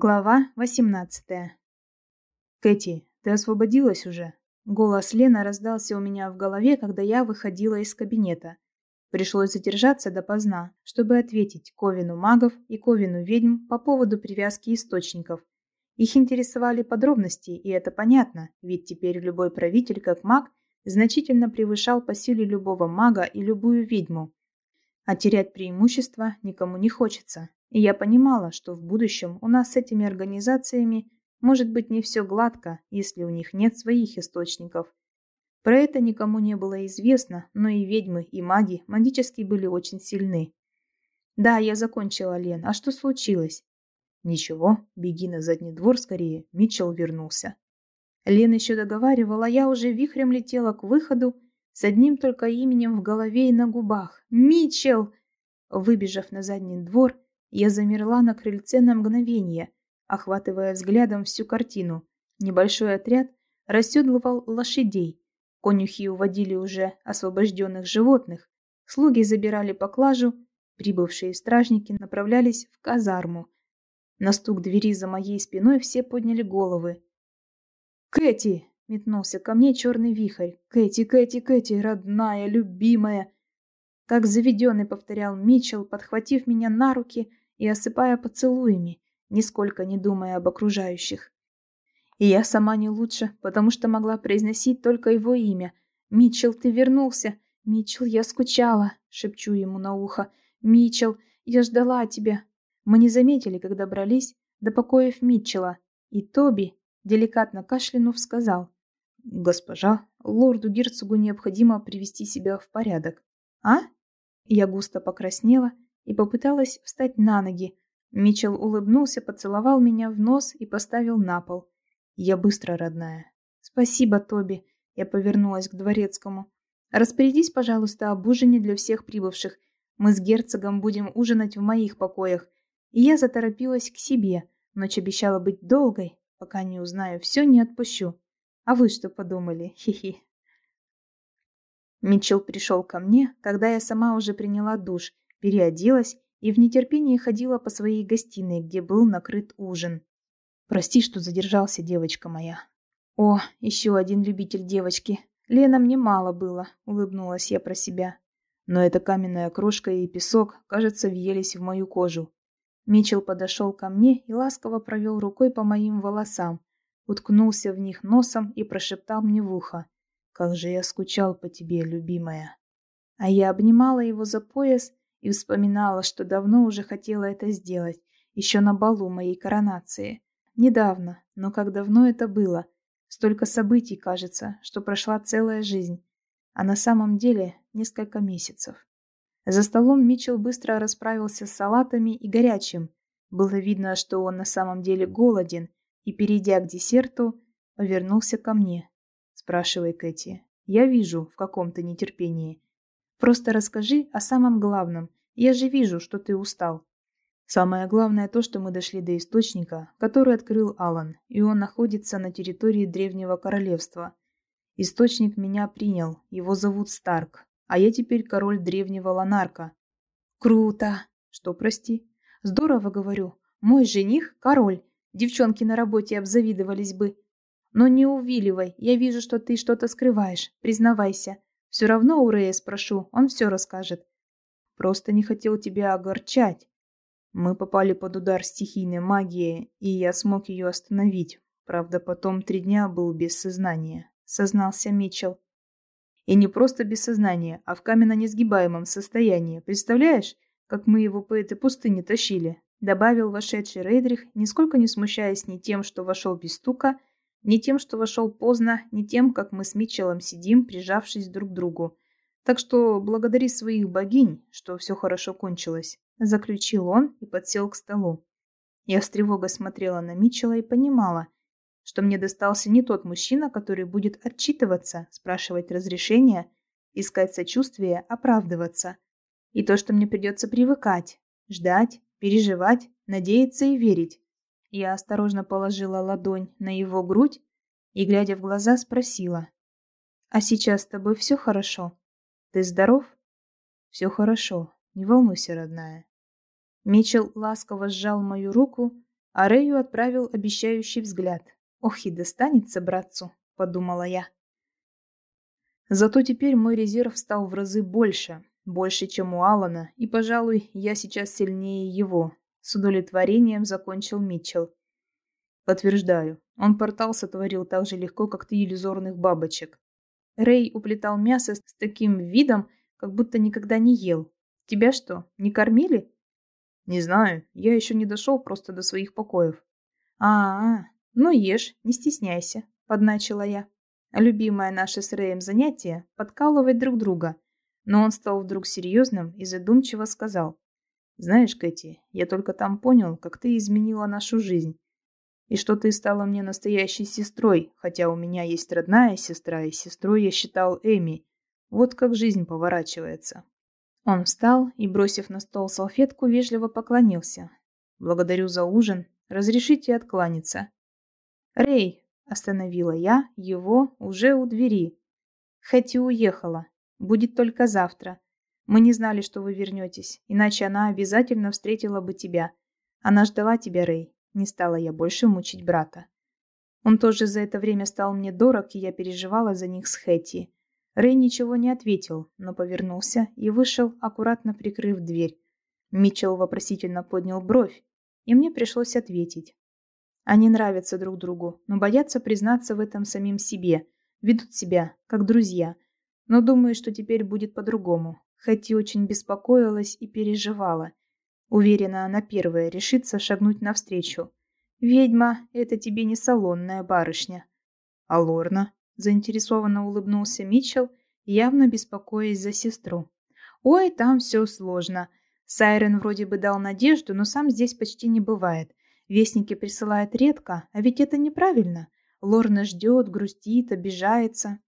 Глава 18 «Кэти, ты освободилась уже?» Голос Лены раздался у меня в голове, когда я выходила из кабинета. Пришлось задержаться допоздна, чтобы ответить Ковину магов и Ковину ведьм по поводу привязки источников. Их интересовали подробности, и это понятно, ведь теперь любой правитель, как маг, значительно превышал по силе любого мага и любую ведьму. А терять преимущество никому не хочется. И я понимала, что в будущем у нас с этими организациями может быть не все гладко, если у них нет своих источников. Про это никому не было известно, но и ведьмы, и маги магически были очень сильны. Да, я закончила, Лен. А что случилось? Ничего, беги на задний двор скорее. Митчелл вернулся. Лен еще договаривала, я уже вихрем летела к выходу с одним только именем в голове и на губах. Митчелл! Выбежав на задний двор, я замерла на крыльце на мгновение, охватывая взглядом всю картину. Небольшой отряд расседлывал лошадей. Конюхи уводили уже освобожденных животных. Слуги забирали поклажу. Прибывшие стражники направлялись в казарму. На стук двери за моей спиной все подняли головы. «Кэти!» — метнулся ко мне черный вихрь. «Кэти, Кэти, Кэти, родная, любимая!» Как заведенный повторял Митчелл, подхватив меня на руки и осыпая поцелуями, нисколько не думая об окружающих. И я сама не лучше, потому что могла произносить только его имя. «Митчелл, ты вернулся! Митчелл, я скучала!» — шепчу ему на ухо. «Митчелл, я ждала тебя!» Мы не заметили, когда брались до покоев Митчелла, и Тоби, деликатно кашлянув, сказал. «Госпожа, лорду-герцогу необходимо привести себя в порядок». «А?» Я густо покраснела и попыталась встать на ноги. Митчелл улыбнулся, поцеловал меня в нос и поставил на пол. Я быстро, родная. Спасибо, Тоби. Я повернулась к дворецкому. Распорядись, пожалуйста, об ужине для всех прибывших. Мы с герцогом будем ужинать в моих покоях. И я заторопилась к себе. Ночь обещала быть долгой. Пока не узнаю все, не отпущу. А вы что подумали? Хи-хи. Митчелл пришел ко мне, когда я сама уже приняла душ, переоделась и в нетерпении ходила по своей гостиной, где был накрыт ужин. «Прости, что задержался, девочка моя». «О, еще один любитель девочки. Лена мне мало было», — улыбнулась я про себя. Но эта каменная крошка и песок, кажется, въелись в мою кожу. Митчелл подошел ко мне и ласково провел рукой по моим волосам, уткнулся в них носом и прошептал мне в ухо. Как же я скучал по тебе, любимая. А я обнимала его за пояс и вспоминала, что давно уже хотела это сделать, еще на балу моей коронации. Недавно, но как давно это было. Столько событий, кажется, что прошла целая жизнь, а на самом деле несколько месяцев. За столом Митчелл быстро расправился с салатами и горячим. Было видно, что он на самом деле голоден, и, перейдя к десерту, повернулся ко мне. спрашивая Кэти. Я вижу в каком-то нетерпении. Просто расскажи о самом главном. Я же вижу, что ты устал. Самое главное то, что мы дошли до источника, который открыл Алан, и он находится на территории Древнего Королевства. Источник меня принял, его зовут Старк, а я теперь король Древнего Ланарка. Круто! Что, прости? Здорово, говорю. Мой жених – король. Девчонки на работе обзавидовались бы. Но не увиливай, я вижу, что ты что-то скрываешь. Признавайся. Все равно у Рея спрошу, он все расскажет. Просто не хотел тебя огорчать. Мы попали под удар стихийной магии, и я смог ее остановить. Правда, потом три дня был без сознания, сознался Митчелл. И не просто без сознания, а в каменно-несгибаемом состоянии. Представляешь, как мы его по этой пустыне тащили? Добавил вошедший Рейдрих, нисколько не смущаясь ни тем, что вошел без стука, не тем, что вошел поздно, не тем, как мы с Митчеллом сидим, прижавшись друг к другу. Так что благодари своих богинь, что все хорошо кончилось. Заключил он и подсел к столу. Я с тревогой смотрела на Митчелла и понимала, что мне достался не тот мужчина, который будет отчитываться, спрашивать разрешения, искать сочувствие, оправдываться. И то, что мне придется привыкать, ждать, переживать, надеяться и верить. Я осторожно положила ладонь на его грудь и, глядя в глаза, спросила. «А сейчас с тобой все хорошо? Ты здоров?» «Все хорошо. Не волнуйся, родная». Митчелл ласково сжал мою руку, а Рэю отправил обещающий взгляд. «Ох и достанется братцу», — подумала я. Зато теперь мой резерв стал в разы больше, больше, чем у Алана, и, пожалуй, я сейчас сильнее его. С удовлетворением закончил Митчелл. Подтверждаю, он портал сотворил так же легко, как ты иллюзорных бабочек. Рэй уплетал мясо с таким видом, как будто никогда не ел. Тебя что, не кормили? Не знаю, я еще не дошел просто до своих покоев. А, -а, ну ешь, не стесняйся, подначила я. Любимое наше с Рэем занятие – подкалывать друг друга. Но он стал вдруг серьезным и задумчиво сказал. «Знаешь, Кэти, я только там понял, как ты изменила нашу жизнь. И что ты стала мне настоящей сестрой, хотя у меня есть родная сестра, и сестрой я считал Эми. Вот как жизнь поворачивается». Он встал и, бросив на стол салфетку, вежливо поклонился. «Благодарю за ужин. Разрешите откланяться». «Рэй!» – остановила я его уже у двери. Хэти уехала. Будет только завтра. Мы не знали, что вы вернетесь, иначе она обязательно встретила бы тебя. Она ждала тебя, Рэй. Не стала я больше мучить брата. Он тоже за это время стал мне дорог, и я переживала за них с Хэти. Рэй ничего не ответил, но повернулся и вышел, аккуратно прикрыв дверь. Митчелл вопросительно поднял бровь, и мне пришлось ответить. Они нравятся друг другу, но боятся признаться в этом самим себе, ведут себя, как друзья. Но думаю, что теперь будет по-другому. Хэти очень беспокоилась и переживала. Уверена, она первая решится шагнуть навстречу. «Ведьма, это тебе не салонная барышня». «А Лорна?» заинтересованно улыбнулся Митчелл, явно беспокоясь за сестру. Ой, там все сложно. Сайрен вроде бы дал надежду, но сам здесь почти не бывает. Вестники присылают редко, а ведь это неправильно. Лорна ждет, грустит, обижается.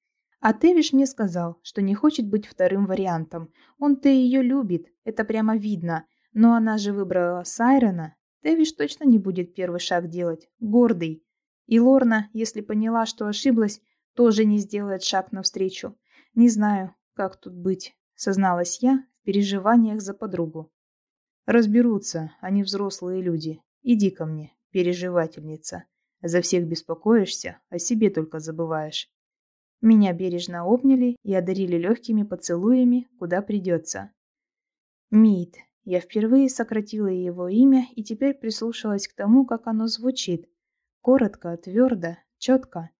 А Тевиш мне сказал, что не хочет быть вторым вариантом. Он-то ее любит, это прямо видно. Но она же выбрала Сайрена. Тевиш точно не будет первый шаг делать. Гордый. И Лорна, если поняла, что ошиблась, тоже не сделает шаг навстречу. Не знаю, как тут быть, созналась я в переживаниях за подругу. Разберутся, они взрослые люди. Иди ко мне, переживательница. За всех беспокоишься, о себе только забываешь. Меня бережно обняли и одарили легкими поцелуями, куда придется. Мид. Я впервые сократила его имя и теперь прислушалась к тому, как оно звучит. Коротко, твердо, четко.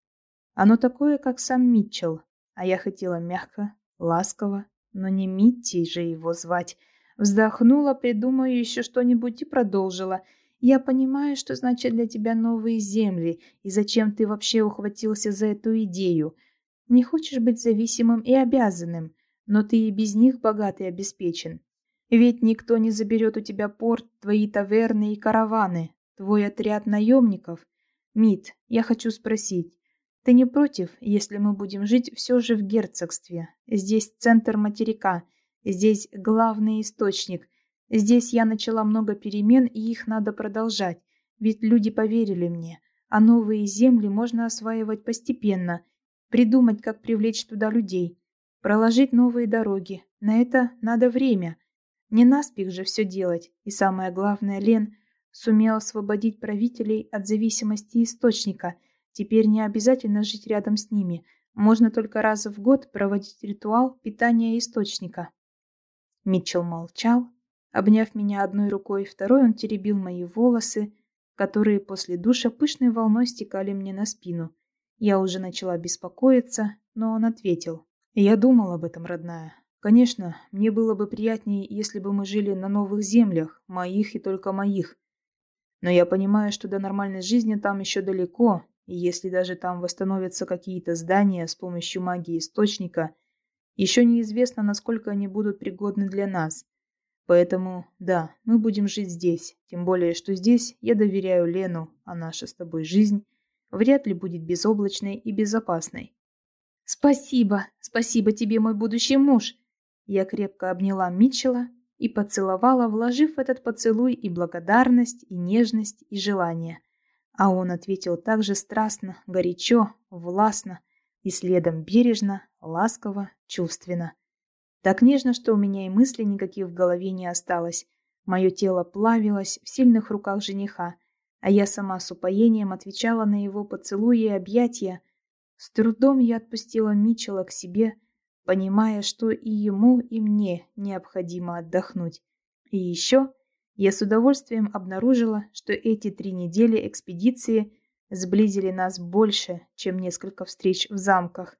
Оно такое, как сам Митчелл, а я хотела мягко, ласково, но не Митти же его звать. Вздохнула, придумаю еще что-нибудь и продолжила. Я понимаю, что значит для тебя новые земли, и зачем ты вообще ухватился за эту идею. Не хочешь быть зависимым и обязанным, но ты и без них богат и обеспечен. Ведь никто не заберет у тебя порт, твои таверны и караваны, твой отряд наемников. Мит, я хочу спросить, ты не против, если мы будем жить все же в герцогстве? Здесь центр материка, здесь главный источник. Здесь я начала много перемен, и их надо продолжать. Ведь люди поверили мне. А новые земли можно осваивать постепенно. Придумать, как привлечь туда людей. Проложить новые дороги. На это надо время. Не наспех же все делать. И самое главное, Лен сумел освободить правителей от зависимости источника – Теперь не обязательно жить рядом с ними. Можно только раз в год проводить ритуал питания источника. Митчелл молчал. Обняв меня одной рукой, второй он теребил мои волосы, которые после душа пышной волной стекали мне на спину. Я уже начала беспокоиться, но он ответил. «Я думал об этом, родная. Конечно, мне было бы приятнее, если бы мы жили на новых землях, моих и только моих. Но я понимаю, что до нормальной жизни там еще далеко, и если даже там восстановятся какие-то здания с помощью магии источника, еще неизвестно, насколько они будут пригодны для нас. Поэтому, да, мы будем жить здесь. Тем более, что здесь я доверяю Лену, а наша с тобой жизнь вряд ли будет безоблачной и безопасной. Спасибо, спасибо тебе, мой будущий муж. Я крепко обняла Митчелла и поцеловала, вложив в этот поцелуй и благодарность, и нежность, и желание. А он ответил так же страстно, горячо, властно и следом бережно, ласково, чувственно. Так нежно, что у меня и мыслей никаких в голове не осталось. Мое тело плавилось в сильных руках жениха. А я сама с упоением отвечала на его поцелуи и объятия. С трудом я отпустила Митчелла к себе, понимая, что и ему, и мне необходимо отдохнуть. И еще я с удовольствием обнаружила, что эти три недели экспедиции сблизили нас больше, чем несколько встреч в замках.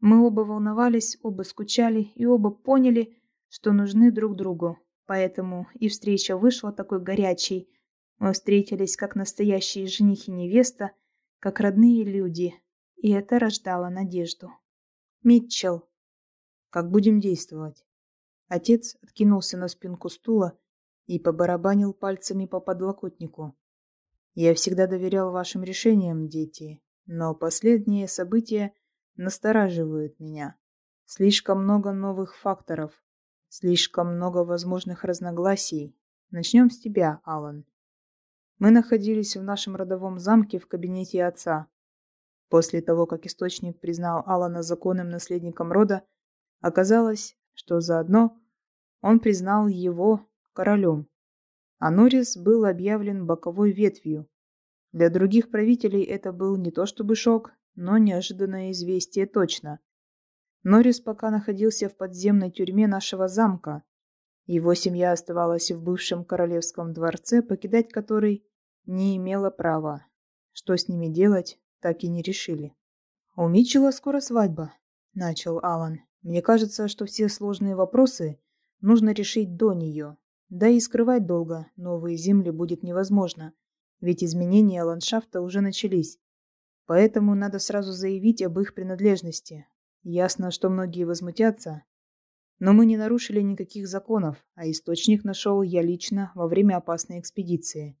Мы оба волновались, оба скучали и оба поняли, что нужны друг другу. Поэтому и встреча вышла такой горячей. Мы встретились как настоящие жених и невеста, как родные люди, и это рождало надежду. Митчелл. Как будем действовать? Отец откинулся на спинку стула и побарабанил пальцами по подлокотнику. Я всегда доверял вашим решениям, дети, но последние события настораживают меня. Слишком много новых факторов, слишком много возможных разногласий. Начнем с тебя, Алан. Мы находились в нашем родовом замке в кабинете отца. После того, как источник признал Алана законным наследником рода, оказалось, что заодно он признал его королем. А Норрис был объявлен боковой ветвью. Для других правителей это был не то чтобы шок, но неожиданное известие точно. Норрис пока находился в подземной тюрьме нашего замка. Его семья оставалась в бывшем королевском дворце, покидать который не имела права. Что с ними делать, так и не решили. «У Митчелла скоро свадьба», — начал Алан. «Мне кажется, что все сложные вопросы нужно решить до нее. Да и скрывать долго новые земли будет невозможно, ведь изменения ландшафта уже начались. Поэтому надо сразу заявить об их принадлежности. Ясно, что многие возмутятся, но мы не нарушили никаких законов, а источник нашел я лично во время опасной экспедиции.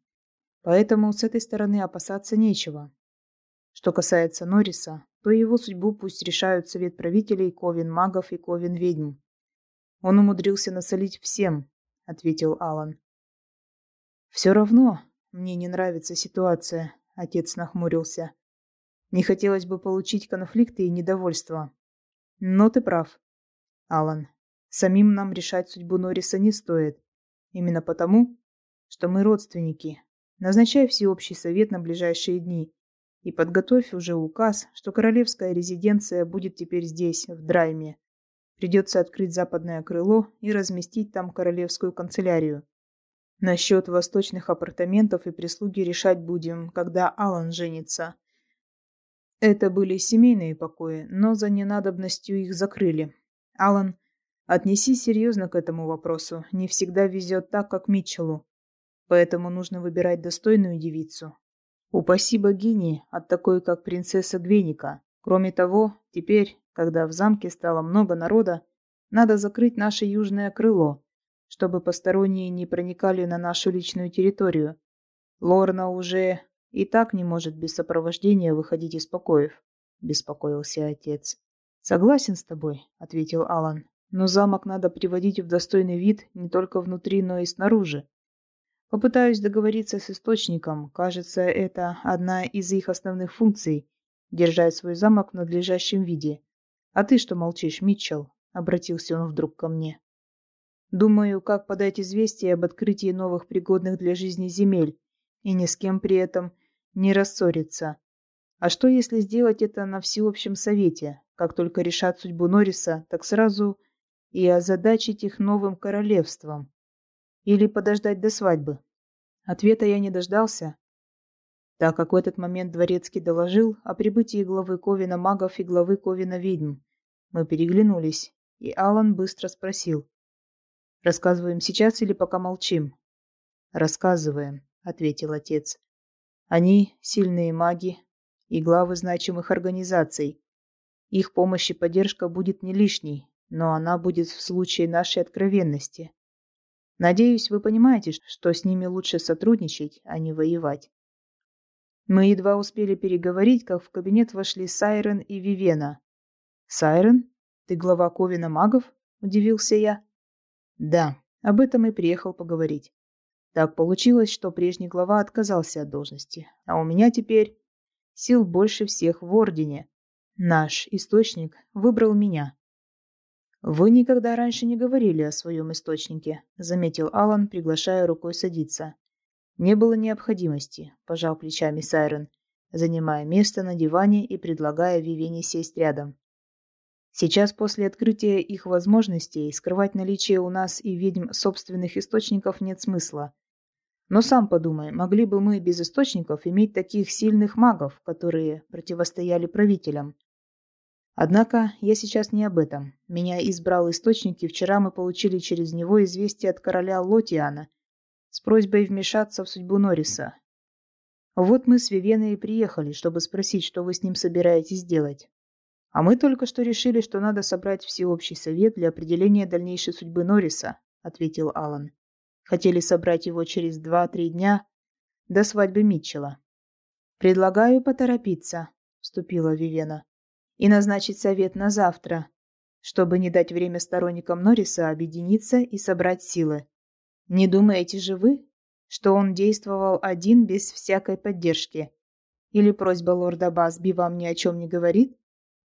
Поэтому с этой стороны опасаться нечего. Что касается Норриса, то его судьбу пусть решают совет правителей Ковен магов и Ковен ведьм. Он умудрился насолить всем, ответил Алан. Все равно мне не нравится ситуация, отец нахмурился. Не хотелось бы получить конфликты и недовольство. Но ты прав, Алан. Самим нам решать судьбу Норриса не стоит. Именно потому, что мы родственники. Назначай всеобщий совет на ближайшие дни и подготовь уже указ, что королевская резиденция будет теперь здесь, в Драйме. Придется открыть западное крыло и разместить там королевскую канцелярию. Насчет восточных апартаментов и прислуги решать будем, когда Алан женится. Это были семейные покои, но за ненадобностью их закрыли. Алан, отнеси серьезно к этому вопросу. Не всегда везет так, как Митчеллу. Поэтому нужно выбирать достойную девицу. Упаси богини от такой, как принцесса Гвеника. Кроме того, теперь когда в замке стало много народа, надо закрыть наше южное крыло, чтобы посторонние не проникали на нашу личную территорию. Лорна уже и так не может без сопровождения выходить из покоев, беспокоился отец. Согласен с тобой, ответил Алан. Но замок надо приводить в достойный вид не только внутри, но и снаружи. Попытаюсь договориться с источником. Кажется, это одна из их основных функций держать свой замок в надлежащем виде. «А ты что молчишь, Митчелл?» — обратился он вдруг ко мне. «Думаю, как подать известие об открытии новых пригодных для жизни земель и ни с кем при этом не рассориться. А что, если сделать это на всеобщем совете? Как только решат судьбу Норриса, так сразу и озадачить их новым королевством? Или подождать до свадьбы?» Ответа я не дождался, так как в этот момент Дворецкий доложил о прибытии главы Ковина магов и главы Ковина ведьм. Мы переглянулись, и Алан быстро спросил. «Рассказываем сейчас или пока молчим?» «Рассказываем», — ответил отец. «Они сильные маги и главы значимых организаций. Их помощь и поддержка будет не лишней, но она будет в случае нашей откровенности. Надеюсь, вы понимаете, что с ними лучше сотрудничать, а не воевать. Мы едва успели переговорить, как в кабинет вошли Сайрен и Вивена. «Сайрен? Ты глава Ковина магов?» – удивился я. «Да, об этом и приехал поговорить. Так получилось, что прежний глава отказался от должности, а у меня теперь сил больше всех в Ордене. Наш источник выбрал меня». «Вы никогда раньше не говорили о своем источнике», – заметил Алан, приглашая рукой садиться. Не было необходимости, пожал плечами Сайрон, занимая место на диване и предлагая Вивене сесть рядом. Сейчас, после открытия их возможностей, скрывать наличие у нас и ведьм собственных источников нет смысла. Но сам подумай, могли бы мы без источников иметь таких сильных магов, которые противостояли правителям? Однако я сейчас не об этом. Меня избрал источник, и вчера мы получили через него известие от короля Лотиана с просьбой вмешаться в судьбу Норриса. Вот мы с Вивеной и приехали, чтобы спросить, что вы с ним собираетесь делать. А мы только что решили, что надо собрать всеобщий совет для определения дальнейшей судьбы Норриса, ответил Алан. Хотели собрать его через два-три дня до свадьбы Митчелла. «Предлагаю поторопиться», — вступила Вивена, «и назначить совет на завтра, чтобы не дать время сторонникам Норриса объединиться и собрать силы. Не думаете же вы, что он действовал один без всякой поддержки? Или просьба лорда Басби вам ни о чем не говорит?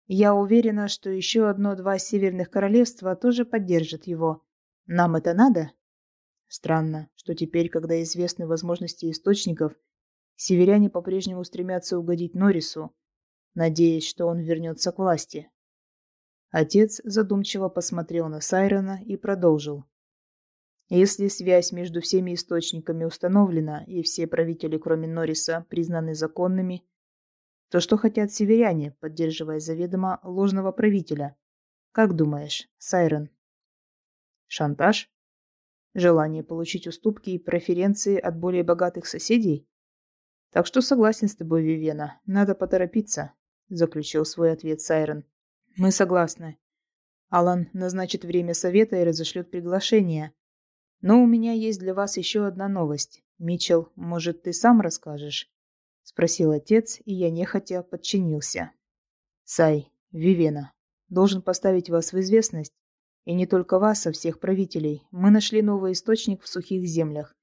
Я уверена, что еще одно-два северных королевства тоже поддержат его. Нам это надо?» Странно, что теперь, когда известны возможности источников, северяне по-прежнему стремятся угодить Норрису, надеясь, что он вернется к власти. Отец задумчиво посмотрел на Сайрона и продолжил. Если связь между всеми источниками установлена и все правители, кроме Норриса, признаны законными, то что хотят северяне, поддерживая заведомо ложного правителя? Как думаешь, Сайрон? Шантаж? Желание получить уступки и преференции от более богатых соседей? Так что согласен с тобой, Вивена. Надо поторопиться, заключил свой ответ Сайрон. Мы согласны. Алан назначит время совета и разошлет приглашение. Но у меня есть для вас еще одна новость. Мичел, может, ты сам расскажешь? Спросил отец, и я нехотя подчинился. Сай, Вивена, должен поставить вас в известность, и не только вас, а всех правителей. Мы нашли новый источник в сухих землях.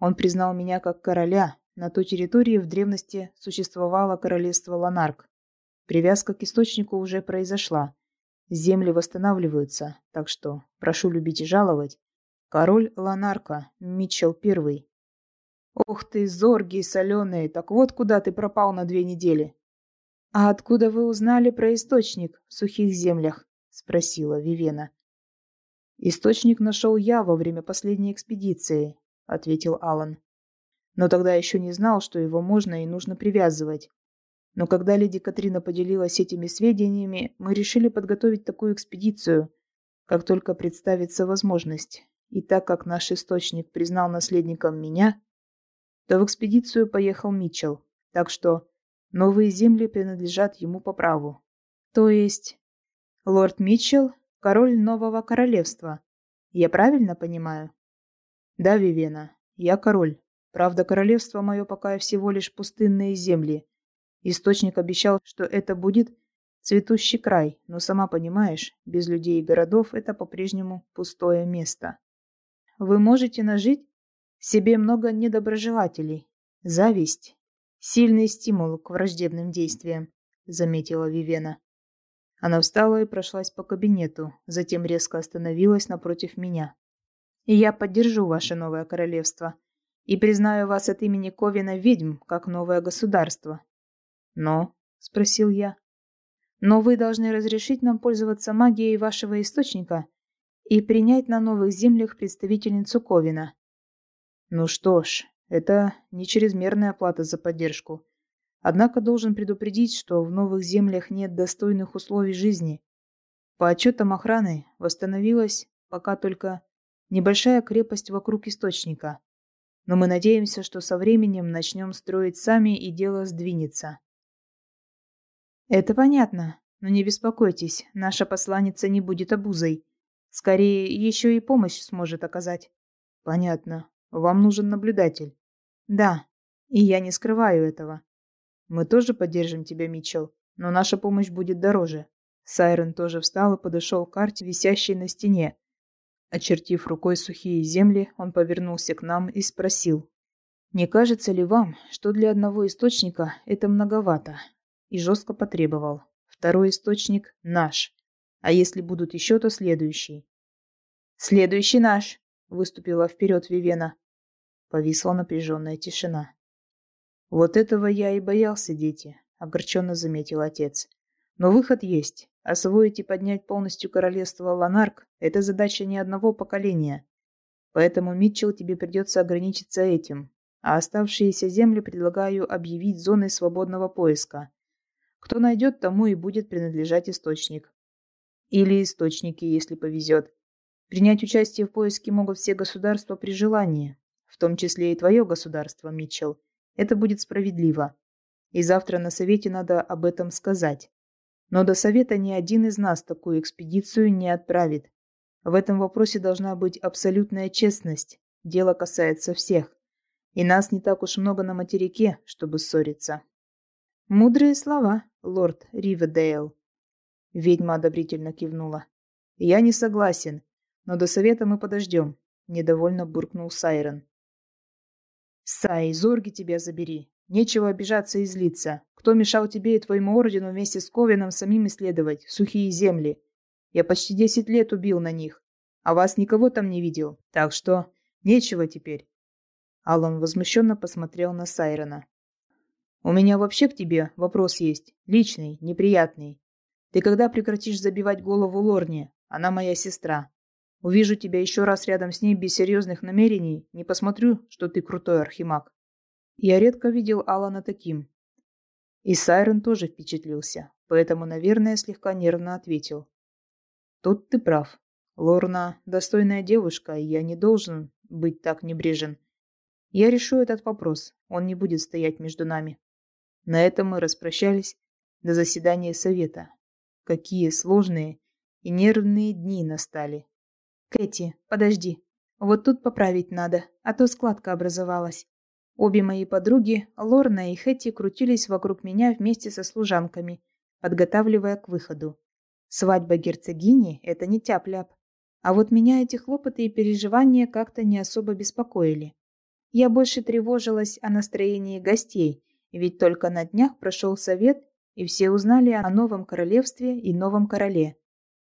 Он признал меня как короля. На той территории в древности существовало королевство Ланарк. Привязка к источнику уже произошла. Земли восстанавливаются, так что прошу любить и жаловать. Король Ланарка, Митчелл Первый. Ох ты, зорги соленые, так вот куда ты пропал на две недели. А откуда вы узнали про источник в сухих землях? Спросила Вивена. «Источник нашел я во время последней экспедиции», — ответил Алан. «Но тогда еще не знал, что его можно и нужно привязывать. Но когда леди Катрина поделилась этими сведениями, мы решили подготовить такую экспедицию, как только представится возможность. И так как наш источник признал наследником меня, то в экспедицию поехал Митчелл. Так что новые земли принадлежат ему по праву. То есть лорд Митчелл король нового королевства. Я правильно понимаю? Да, Вивена, я король. Правда, королевство мое пока всего лишь пустынные земли. Источник обещал, что это будет цветущий край, но сама понимаешь, без людей и городов это по-прежнему пустое место. Вы можете нажить себе много недоброжелателей. Зависть – сильный стимул к враждебным действиям, заметила Вивена. Она встала и прошлась по кабинету, затем резко остановилась напротив меня. «И я поддержу ваше новое королевство и признаю вас от имени Ковина ведьм как новое государство». «Но?» – спросил я. «Но вы должны разрешить нам пользоваться магией вашего источника и принять на новых землях представительницу Ковина». «Ну что ж, это не чрезмерная плата за поддержку. Однако должен предупредить, что в новых землях нет достойных условий жизни. По отчетам охраны восстановилась пока только небольшая крепость вокруг источника. Но мы надеемся, что со временем начнем строить сами и дело сдвинется. Это понятно, но не беспокойтесь, наша посланница не будет обузой. Скорее, еще и помощь сможет оказать. Понятно. Вам нужен наблюдатель. Да, и я не скрываю этого. Мы тоже поддержим тебя, Митчелл, но наша помощь будет дороже. Сайрон тоже встал и подошел к карте, висящей на стене. Очертив рукой сухие земли, он повернулся к нам и спросил. «Не кажется ли вам, что для одного источника это многовато?» И жестко потребовал. «Второй источник наш. А если будут еще, то следующий». «Следующий наш!» – выступила вперед Вивена. Повисла напряженная тишина. Вот этого я и боялся, дети, огорченно заметил отец. Но выход есть. Освоить и поднять полностью королевство Ланарк – это задача не одного поколения. Поэтому, Митчелл, тебе придется ограничиться этим. А оставшиеся земли предлагаю объявить зоной свободного поиска. Кто найдет, тому и будет принадлежать источник. Или источники, если повезет. Принять участие в поиске могут все государства при желании, в том числе и твое государство, Митчелл. Это будет справедливо. И завтра на совете надо об этом сказать. Но до совета ни один из нас такую экспедицию не отправит. В этом вопросе должна быть абсолютная честность. Дело касается всех. И нас не так уж много на материке, чтобы ссориться. Мудрые слова, лорд Риведейл. Ведьма одобрительно кивнула. Я не согласен, но до совета мы подождем, недовольно буркнул Сайрон. Сай, зорги тебя забери. Нечего обижаться и злиться. Кто мешал тебе и твоему ордену вместе с Ковином самим исследовать сухие земли? Я почти десять лет убил на них, а вас никого там не видел. Так что нечего теперь. Алан возмущенно посмотрел на Сайрона. У меня вообще к тебе вопрос есть, личный, неприятный. Ты когда прекратишь забивать голову Лорне? Она моя сестра. Увижу тебя еще раз рядом с ней без серьезных намерений, не посмотрю, что ты крутой архимаг. Я редко видел Алана таким. И Сайрон тоже впечатлился, поэтому, наверное, слегка нервно ответил. Тут ты прав. Лорна достойная девушка, и я не должен быть так небрежен. Я решу этот вопрос, он не будет стоять между нами. На этом мы распрощались до заседания совета. Какие сложные и нервные дни настали. Кэти, подожди. Вот тут поправить надо, а то складка образовалась. Обе мои подруги, Лорна и Хэти, крутились вокруг меня вместе со служанками, подготавливая к выходу. Свадьба герцогини – это не тяп-ляп. А вот меня эти хлопоты и переживания как-то не особо беспокоили. Я больше тревожилась о настроении гостей, ведь только на днях прошел совет, и все узнали о новом королевстве и новом короле.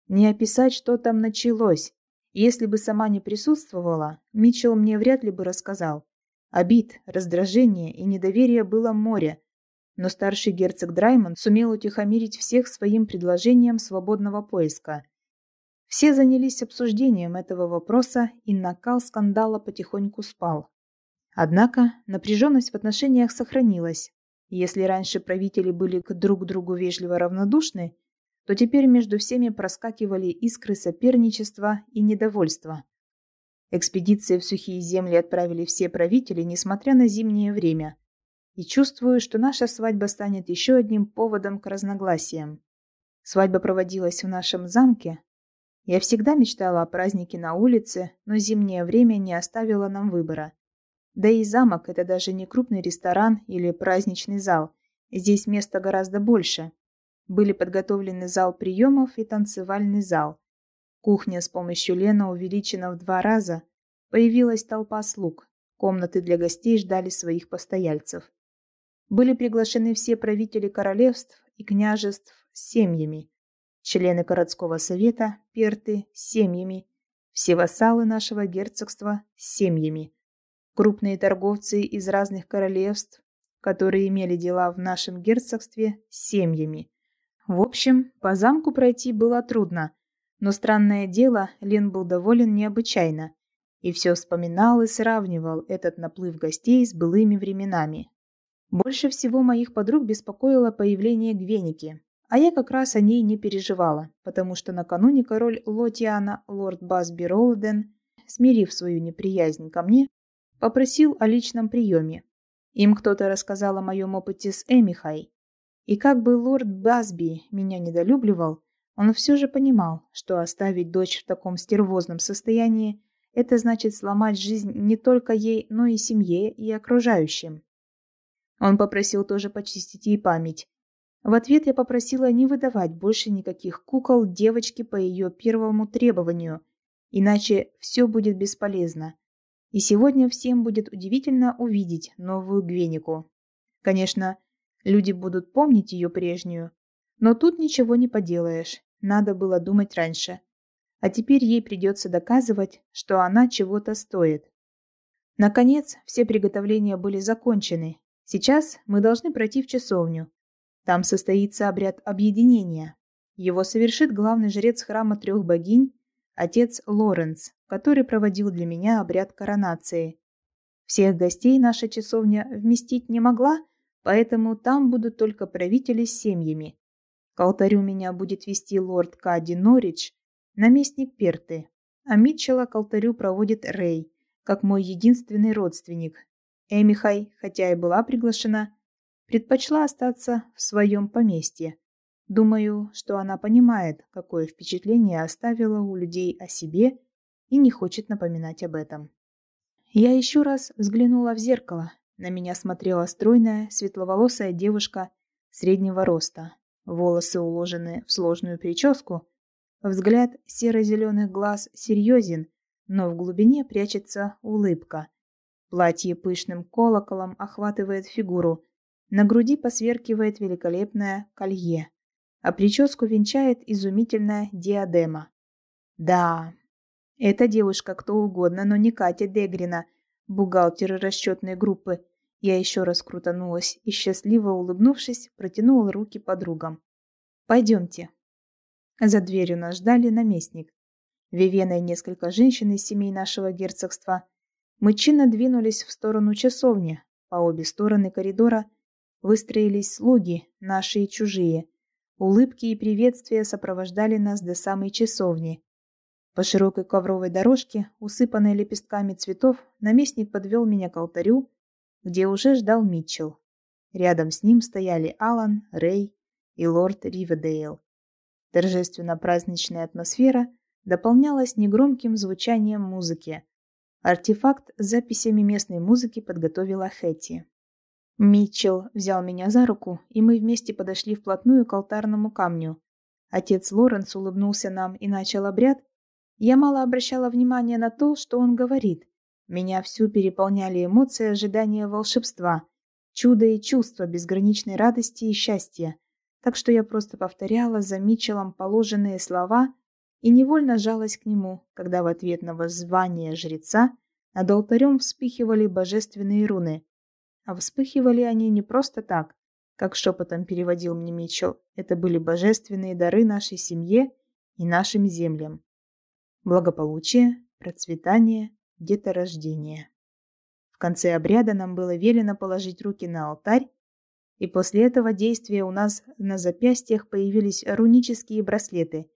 Не описать, что там началось, если бы сама не присутствовала, Митчелл мне вряд ли бы рассказал. Обид, раздражения и недоверия было море, но старший герцог Драймонд сумел утихомирить всех своим предложением свободного поиска. Все занялись обсуждением этого вопроса, и накал скандала потихоньку спал. Однако напряженность в отношениях сохранилась. Если раньше правители были к друг другу вежливо равнодушны, то теперь между всеми проскакивали искры соперничества и недовольства. Экспедиции в сухие земли отправили все правители, несмотря на зимнее время. И чувствую, что наша свадьба станет еще одним поводом к разногласиям. Свадьба проводилась в нашем замке. Я всегда мечтала о празднике на улице, но зимнее время не оставило нам выбора. Да и замок – это даже не крупный ресторан или праздничный зал. Здесь места гораздо больше. Были подготовлены зал приемов и танцевальный зал. Кухня с помощью Лена увеличена в два раза. Появилась толпа слуг. Комнаты для гостей ждали своих постояльцев. Были приглашены все правители королевств и княжеств с семьями. Члены городского совета, перты с семьями. Все вассалы нашего герцогства с семьями. Крупные торговцы из разных королевств, которые имели дела в нашем герцогстве, с семьями. В общем, по замку пройти было трудно, но странное дело, Лен был доволен необычайно и все вспоминал и сравнивал этот наплыв гостей с былыми временами. Больше всего моих подруг беспокоило появление Гвеники, а я как раз о ней не переживала, потому что накануне король Лотиана, лорд Басби Ролден, смирив свою неприязнь ко мне, попросил о личном приеме. Им кто-то рассказал о моем опыте с Эмихай, и как бы лорд Басби меня недолюбливал, он все же понимал, что оставить дочь в таком стервозном состоянии – это значит сломать жизнь не только ей, но и семье и окружающим. Он попросил тоже почистить ей память. В ответ я попросила не выдавать больше никаких кукол девочке по ее первому требованию, иначе все будет бесполезно. И сегодня всем будет удивительно увидеть новую Гвенику. Конечно, Люди будут помнить ее прежнюю. Но тут ничего не поделаешь. Надо было думать раньше. А теперь ей придется доказывать, что она чего-то стоит. Наконец, все приготовления были закончены. Сейчас мы должны пройти в часовню. Там состоится обряд объединения. Его совершит главный жрец храма трех богинь, отец Лоренс, который проводил для меня обряд коронации. Всех гостей наша часовня вместить не могла, поэтому там будут только правители с семьями. К алтарю меня будет вести лорд Кади Норридж, наместник Перты, а Митчелла к алтарю проводит Рэй, как мой единственный родственник. Эмихай, хотя и была приглашена, предпочла остаться в своем поместье. Думаю, что она понимает, какое впечатление оставила у людей о себе и не хочет напоминать об этом. Я еще раз взглянула в зеркало. На меня смотрела стройная, светловолосая девушка среднего роста. Волосы уложены в сложную прическу. Взгляд серо-зеленых глаз серьезен, но в глубине прячется улыбка. Платье пышным колоколом охватывает фигуру. На груди посверкивает великолепное колье, а прическу венчает изумительная диадема. Да, эта девушка кто угодно, но не Катя Дегрина, бухгалтер расчетной группы. Я еще раз крутанулась и, счастливо улыбнувшись, протянула руки подругам. «Пойдемте». За дверью нас ждали наместник. Вивена и несколько женщин из семей нашего герцогства. Мы чинно двинулись в сторону часовни. По обе стороны коридора выстроились слуги, наши и чужие. Улыбки и приветствия сопровождали нас до самой часовни. По широкой ковровой дорожке, усыпанной лепестками цветов, наместник подвел меня к алтарю, где уже ждал Митчелл. Рядом с ним стояли Алан, Рэй и лорд Риведейл. Торжественно-праздничная атмосфера дополнялась негромким звучанием музыки. Артефакт с записями местной музыки подготовила Хэти. Митчелл взял меня за руку, и мы вместе подошли вплотную к алтарному камню. Отец Лоренс улыбнулся нам и начал обряд, я мало обращала внимания на то, что он говорит. Меня всю переполняли эмоции ожидания волшебства, чуда и чувства безграничной радости и счастья. Так что я просто повторяла за Митчеллом положенные слова и невольно жалась к нему, когда в ответ на воззвание жреца над алтарем вспыхивали божественные руны. А вспыхивали они не просто так, как шепотом переводил мне Митчелл. Это были божественные дары нашей семье и нашим землям благополучие, процветание, деторождение. В конце обряда нам было велено положить руки на алтарь, и после этого действия у нас на запястьях появились рунические браслеты,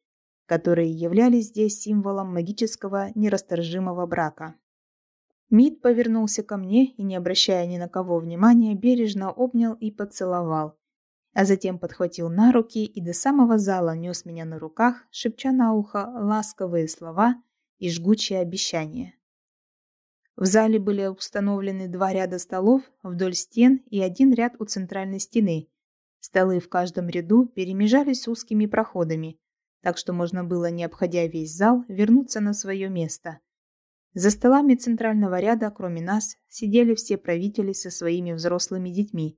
которые являлись здесь символом магического нерасторжимого брака. Мид повернулся ко мне и, не обращая ни на кого внимания, бережно обнял и поцеловал, а затем подхватил на руки и до самого зала нес меня на руках, шепча на ухо ласковые слова и жгучие обещания. В зале были установлены два ряда столов вдоль стен и один ряд у центральной стены. Столы в каждом ряду перемежались узкими проходами, так что можно было, не обходя весь зал, вернуться на свое место. За столами центрального ряда, кроме нас, сидели все правители со своими взрослыми детьми,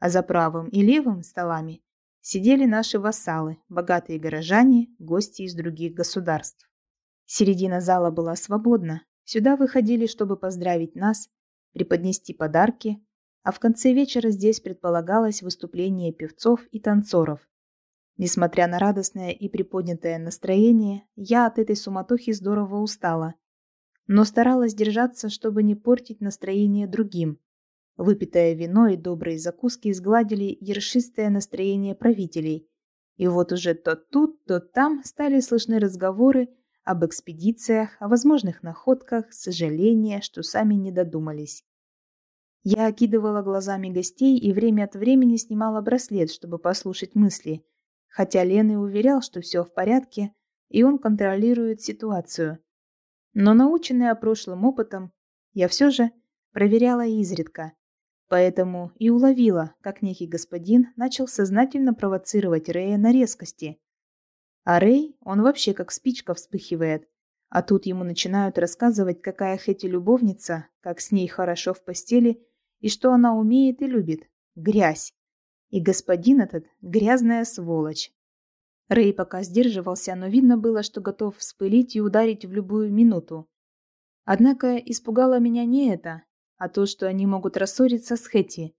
а за правым и левым столами сидели наши вассалы, богатые горожане, гости из других государств. Середина зала была свободна. Сюда выходили, чтобы поздравить нас, преподнести подарки, а в конце вечера здесь предполагалось выступление певцов и танцоров. Несмотря на радостное и приподнятое настроение, я от этой суматохи здорово устала, но старалась держаться, чтобы не портить настроение другим, Выпитое вино и добрые закуски сгладили ершистое настроение правителей. И вот уже то тут, то там стали слышны разговоры об экспедициях, о возможных находках, сожаления, что сами не додумались. Я окидывала глазами гостей и время от времени снимала браслет, чтобы послушать мысли, хотя Лены уверял, что все в порядке, и он контролирует ситуацию. Но наученная прошлым опытом, я все же проверяла изредка, Поэтому и уловила, как некий господин начал сознательно провоцировать Рэя на резкости. А Рэй, он вообще как спичка вспыхивает. А тут ему начинают рассказывать, какая Хэти любовница, как с ней хорошо в постели и что она умеет и любит. Грязь. И господин этот – грязная сволочь. Рэй пока сдерживался, но видно было, что готов вспылить и ударить в любую минуту. Однако испугало меня не это, а то, что они могут рассориться с Хэти.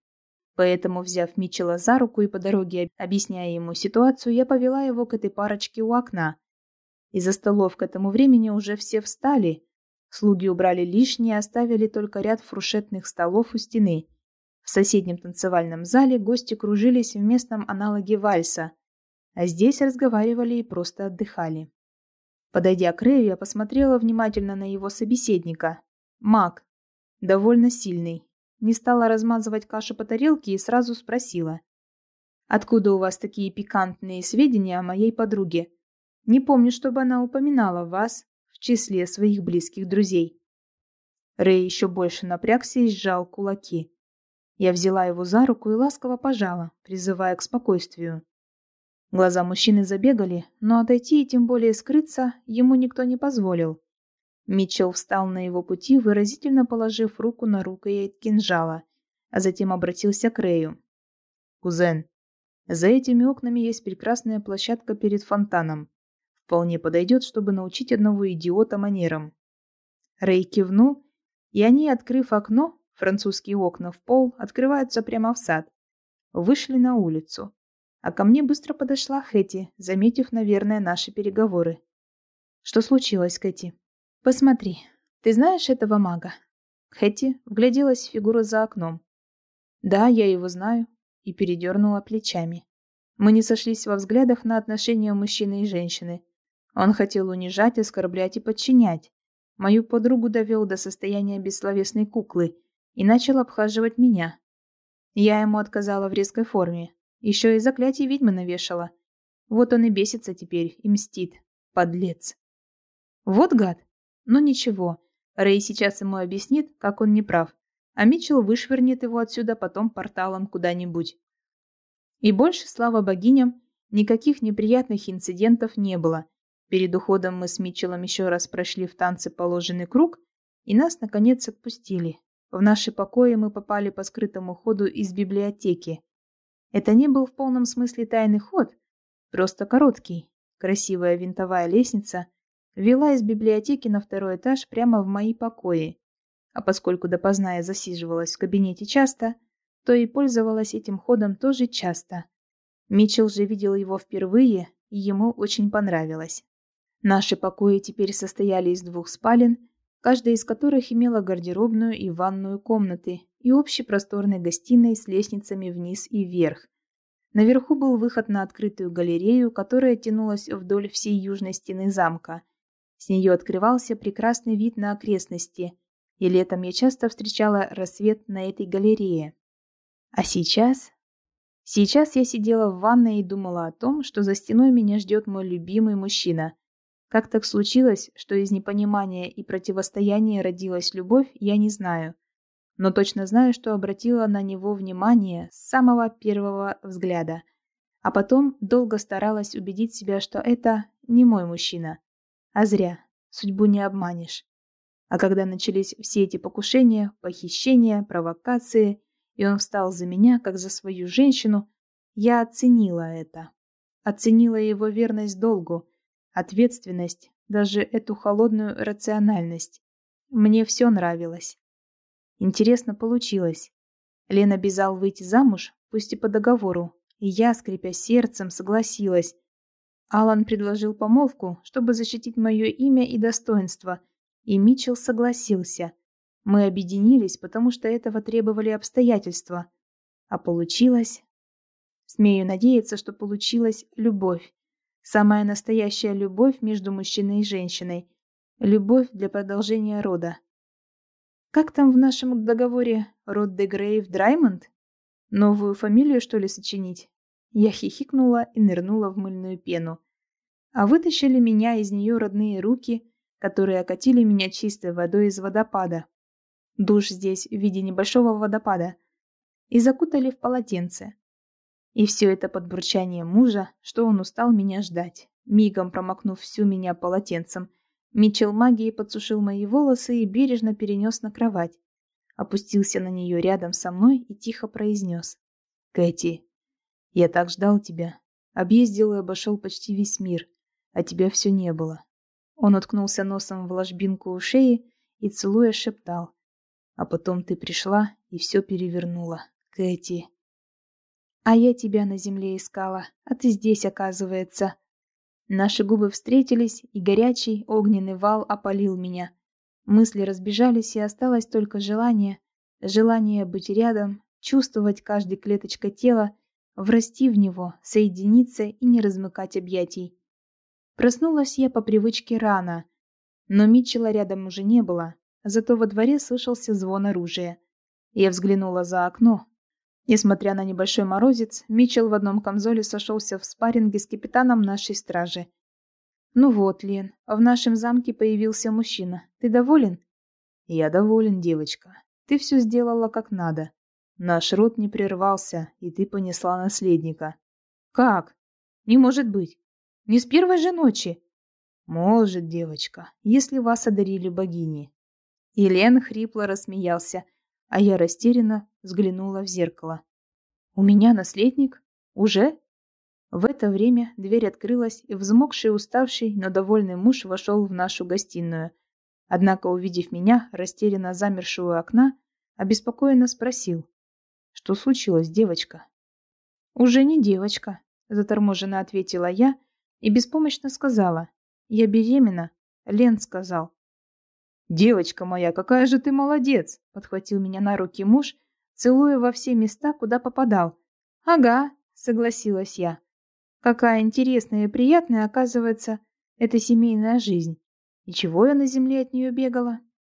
Поэтому, взяв Митчелла за руку и по дороге объясняя ему ситуацию, я повела его к этой парочке у окна. Из-за столов к этому времени уже все встали. Слуги убрали лишнее, оставили только ряд фуршетных столов у стены. В соседнем танцевальном зале гости кружились в местном аналоге вальса, а здесь разговаривали и просто отдыхали. Подойдя к Рэю, я посмотрела внимательно на его собеседника. Маг. Довольно сильный. Не стала размазывать кашу по тарелке и сразу спросила. «Откуда у вас такие пикантные сведения о моей подруге? Не помню, чтобы она упоминала вас в числе своих близких друзей». Рэй еще больше напрягся и сжал кулаки. Я взяла его за руку и ласково пожала, призывая к спокойствию. Глаза мужчины забегали, но отойти и тем более скрыться ему никто не позволил. Митчелл встал на его пути, выразительно положив руку на рукоять кинжала, а затем обратился к Рэю. «Кузен, за этими окнами есть прекрасная площадка перед фонтаном. Вполне подойдет, чтобы научить одного идиота манерам». Рэй кивнул, и они, открыв окно, французские окна в пол, открываются прямо в сад, вышли на улицу а ко мне быстро подошла Хэти, заметив, наверное, наши переговоры. «Что случилось, Кэти?» «Посмотри. Ты знаешь этого мага?» Хэти вгляделась в фигуру за окном. «Да, я его знаю», и передернула плечами. Мы не сошлись во взглядах на отношения мужчины и женщины. Он хотел унижать, оскорблять и подчинять. Мою подругу довел до состояния бессловесной куклы и начал обхаживать меня. Я ему отказала в резкой форме, еще и заклятие ведьмы навешала. Вот он и бесится теперь, и мстит. Подлец. Вот гад. Но ничего. Рэй сейчас ему объяснит, как он не прав. А Митчелл вышвырнет его отсюда потом порталом куда-нибудь. И больше, слава богиням, никаких неприятных инцидентов не было. Перед уходом мы с Митчеллом еще раз прошли в танце положенный круг, и нас, наконец, отпустили. В наши покои мы попали по скрытому ходу из библиотеки. Это не был в полном смысле тайный ход, просто короткий. Красивая винтовая лестница вела из библиотеки на второй этаж прямо в мои покои. А поскольку допоздна я засиживалась в кабинете часто, то и пользовалась этим ходом тоже часто. Митчелл же видел его впервые, и ему очень понравилось. Наши покои теперь состояли из двух спален, каждая из которых имела гардеробную и ванную комнаты и общей просторной гостиной с лестницами вниз и вверх. Наверху был выход на открытую галерею, которая тянулась вдоль всей южной стены замка. С нее открывался прекрасный вид на окрестности, и летом я часто встречала рассвет на этой галерее. А сейчас... Сейчас я сидела в ванной и думала о том, что за стеной меня ждет мой любимый мужчина. Как так случилось, что из непонимания и противостояния родилась любовь, я не знаю но точно знаю, что обратила на него внимание с самого первого взгляда, а потом долго старалась убедить себя, что это не мой мужчина. А зря, судьбу не обманешь. А когда начались все эти покушения, похищения, провокации, и он встал за меня, как за свою женщину, я оценила это. Оценила его верность долгу, ответственность, даже эту холодную рациональность. Мне все нравилось. Интересно получилось. Лен обязал выйти замуж, пусть и по договору, и я, скрипя сердцем, согласилась. Алан предложил помолвку, чтобы защитить мое имя и достоинство, и Митчелл согласился. Мы объединились, потому что этого требовали обстоятельства. А получилось... Смею надеяться, что получилась любовь. Самая настоящая любовь между мужчиной и женщиной. Любовь для продолжения рода. Как там в нашем договоре? Род де Грейв Драймонд? Новую фамилию, что ли, сочинить? Я хихикнула и нырнула в мыльную пену. А вытащили меня из нее родные руки, которые окатили меня чистой водой из водопада. Душ здесь в виде небольшого водопада. И закутали в полотенце. И все это под бурчание мужа, что он устал меня ждать, мигом промокнув всю меня полотенцем – Митчелл магией подсушил мои волосы и бережно перенес на кровать. Опустился на нее рядом со мной и тихо произнес. «Кэти, я так ждал тебя. Объездил и обошел почти весь мир, а тебя все не было». Он уткнулся носом в ложбинку у шеи и, целуя, шептал. А потом ты пришла и все перевернула. Кэти. А я тебя на земле искала, а ты здесь, оказывается. Наши губы встретились, и горячий огненный вал опалил меня. Мысли разбежались, и осталось только желание, желание быть рядом, чувствовать каждой клеточкой тела, врасти в него, соединиться и не размыкать объятий. Проснулась я по привычке рано, но Митчелла рядом уже не было, зато во дворе слышался звон оружия. Я взглянула за окно. Несмотря на небольшой морозец, Митчелл в одном камзоле сошелся в спарринге с капитаном нашей стражи. «Ну вот, Лен, в нашем замке появился мужчина. Ты доволен?» «Я доволен, девочка. Ты все сделала как надо. Наш род не прервался, и ты понесла наследника». «Как? Не может быть. Не с первой же ночи?» «Может, девочка, если вас одарили богини». Елен хрипло рассмеялся, а я растерянно взглянула в зеркало. «У меня наследник? Уже?» В это время дверь открылась, и взмокший, уставший, но довольный муж вошел в нашу гостиную. Однако, увидев меня, растерянно замершую у окна, обеспокоенно спросил. «Что случилось, девочка?» «Уже не девочка», — заторможенно ответила я и беспомощно сказала. «Я беременна», — Лен сказал. «Девочка моя, какая же ты молодец!» — подхватил меня на руки муж, целуя во все места, куда попадал. «Ага», — согласилась я. «Какая интересная и приятная, оказывается, эта семейная жизнь. И чего я на земле от нее бегала?»